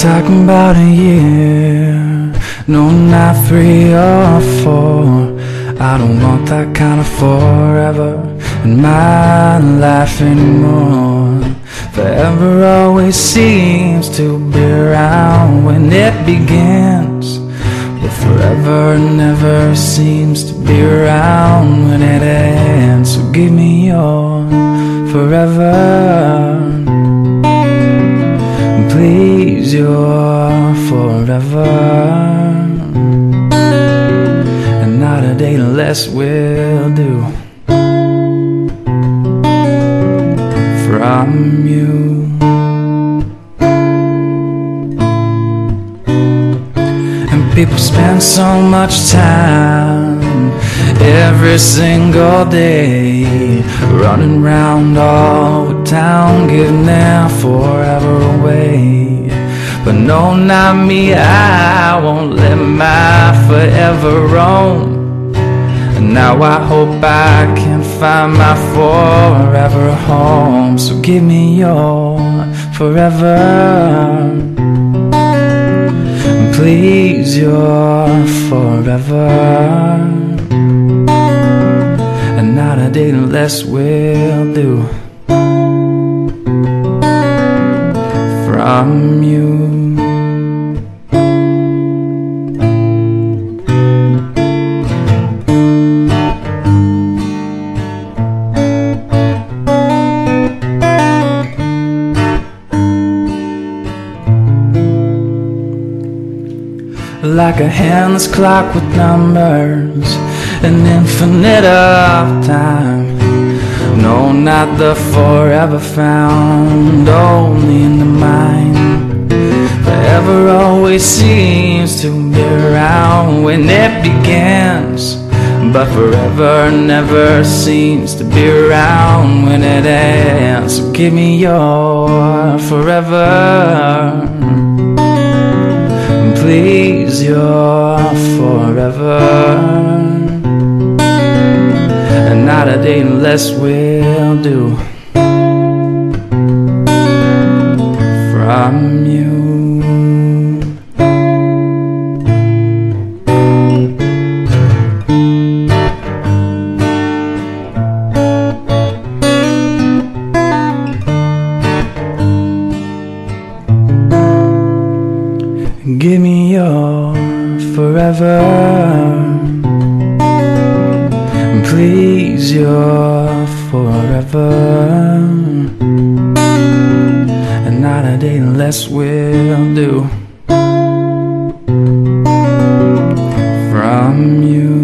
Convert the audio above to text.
talking about a year. No, not three or four. I don't want that kind of forever in my life anymore. Forever always seems to be around when it begins. But forever never seems to be around when it ends. So give me your forever. Please, your forever. And not a day less will do. From you. And people spend so much time every single day running round all town, giving their forever away. But no, not me, I won't let my forever roam. And now I hope I can find my forever home. So give me your forever. Please, your forever. And not a day less will do. From like a handless clock with numbers, an infinite of time. No, not the forever found, only in the mind. Forever always seems to be around when it begins, but forever never seems to be around when it ends. So give me your forever please, you're forever. And not a day less will do. From you. Give me your forever. Please, your forever. And not a day less will do from you.